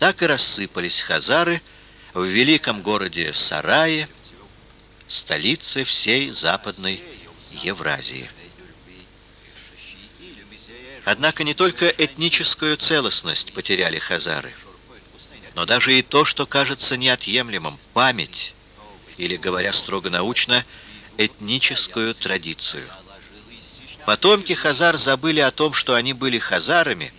так и рассыпались хазары в великом городе Сарае, столице всей Западной Евразии. Однако не только этническую целостность потеряли хазары, но даже и то, что кажется неотъемлемым, память, или, говоря строго научно, этническую традицию. Потомки хазар забыли о том, что они были хазарами,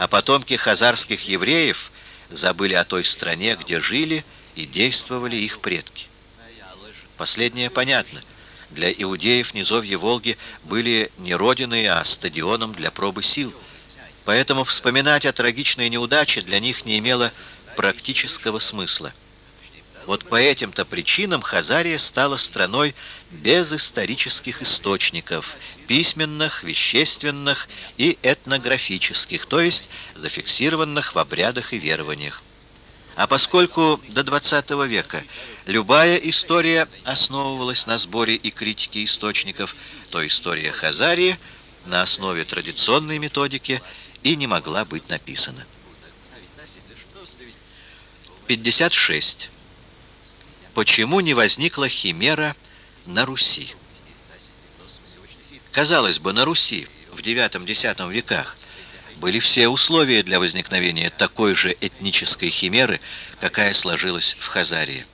а потомки хазарских евреев забыли о той стране, где жили и действовали их предки. Последнее понятно. Для иудеев низовья Волги были не родиной, а стадионом для пробы сил. Поэтому вспоминать о трагичной неудаче для них не имело практического смысла. Вот по этим-то причинам Хазария стала страной без исторических источников, письменных, вещественных и этнографических, то есть зафиксированных в обрядах и верованиях. А поскольку до XX века любая история основывалась на сборе и критике источников, то история Хазарии на основе традиционной методики и не могла быть написана. 56. Почему не возникла химера на Руси? Казалось бы, на Руси в IX-X веках были все условия для возникновения такой же этнической химеры, какая сложилась в Хазарии.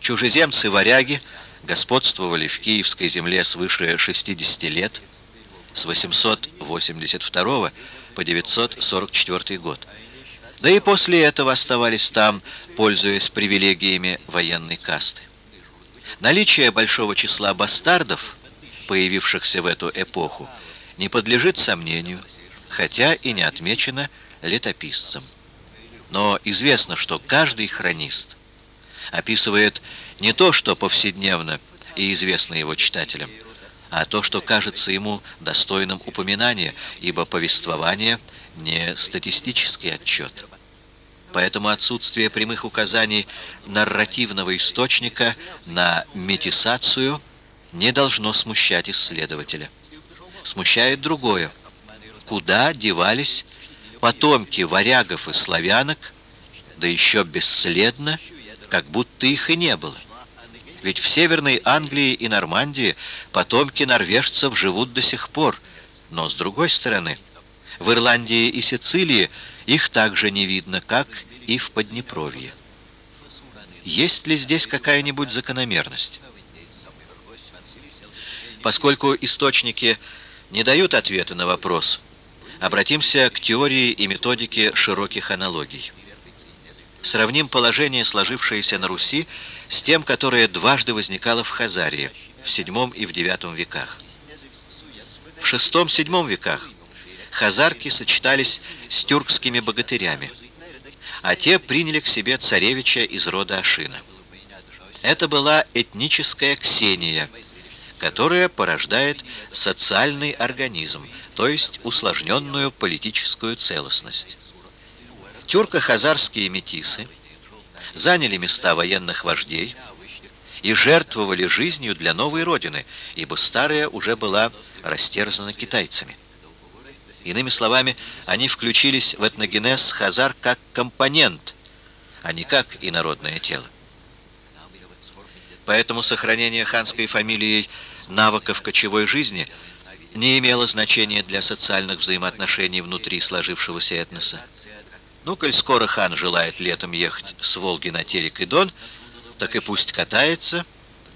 Чужеземцы-варяги господствовали в киевской земле свыше 60 лет, с 882 по 944 год. Да и после этого оставались там, пользуясь привилегиями военной касты. Наличие большого числа бастардов, появившихся в эту эпоху, не подлежит сомнению, хотя и не отмечено летописцем. Но известно, что каждый хронист описывает не то, что повседневно и известно его читателям, а то, что кажется ему достойным упоминания, ибо повествование – не статистический отчет. Поэтому отсутствие прямых указаний нарративного источника на метисацию не должно смущать исследователя. Смущает другое. Куда девались потомки варягов и славянок, да еще бесследно, как будто их и не было? Ведь в Северной Англии и Нормандии потомки норвежцев живут до сих пор, но с другой стороны – в Ирландии и Сицилии их также не видно, как и в Поднепровье. Есть ли здесь какая-нибудь закономерность? Поскольку источники не дают ответа на вопрос, обратимся к теории и методике широких аналогий. Сравним положение, сложившееся на Руси, с тем, которое дважды возникало в Хазарии, в VII и в IX веках. В VI-VII веках хазарки сочетались с тюркскими богатырями, а те приняли к себе царевича из рода Ашина. Это была этническая ксения, которая порождает социальный организм, то есть усложненную политическую целостность. Тюрко-хазарские метисы заняли места военных вождей и жертвовали жизнью для новой родины, ибо старая уже была растерзана китайцами. Иными словами, они включились в этногенез хазар как компонент, а не как инородное тело. Поэтому сохранение ханской фамилией навыков кочевой жизни не имело значения для социальных взаимоотношений внутри сложившегося этноса. Ну, коль скоро хан желает летом ехать с Волги на Терек и Дон, так и пусть катается,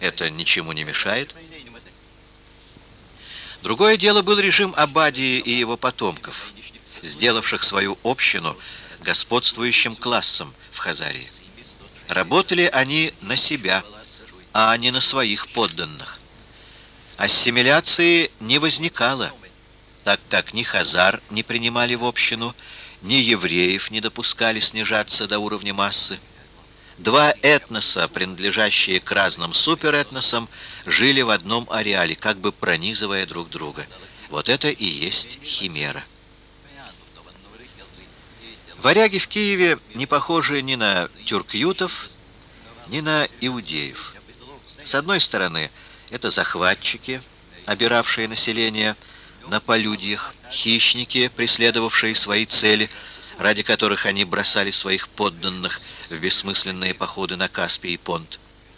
это ничему не мешает. Другое дело был режим Абадии и его потомков, сделавших свою общину господствующим классом в Хазарии. Работали они на себя, а не на своих подданных. Ассимиляции не возникало, так как ни хазар не принимали в общину, ни евреев не допускали снижаться до уровня массы. Два этноса, принадлежащие к разным суперэтносам, жили в одном ареале, как бы пронизывая друг друга. Вот это и есть химера. Варяги в Киеве не похожи ни на тюркютов, ни на иудеев. С одной стороны, это захватчики, обиравшие население на полюдьях, хищники, преследовавшие свои цели – ради которых они бросали своих подданных в бессмысленные походы на Каспий и Понт.